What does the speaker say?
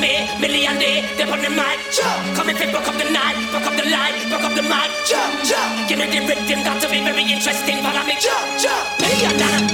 me, million day, step on the mic, jump. Come and fuck up the night, fuck up the light, fuck up the mic, jump, jump. Give me the rhythm, got to be very interesting, but I'm a jump, jump. Million dollar.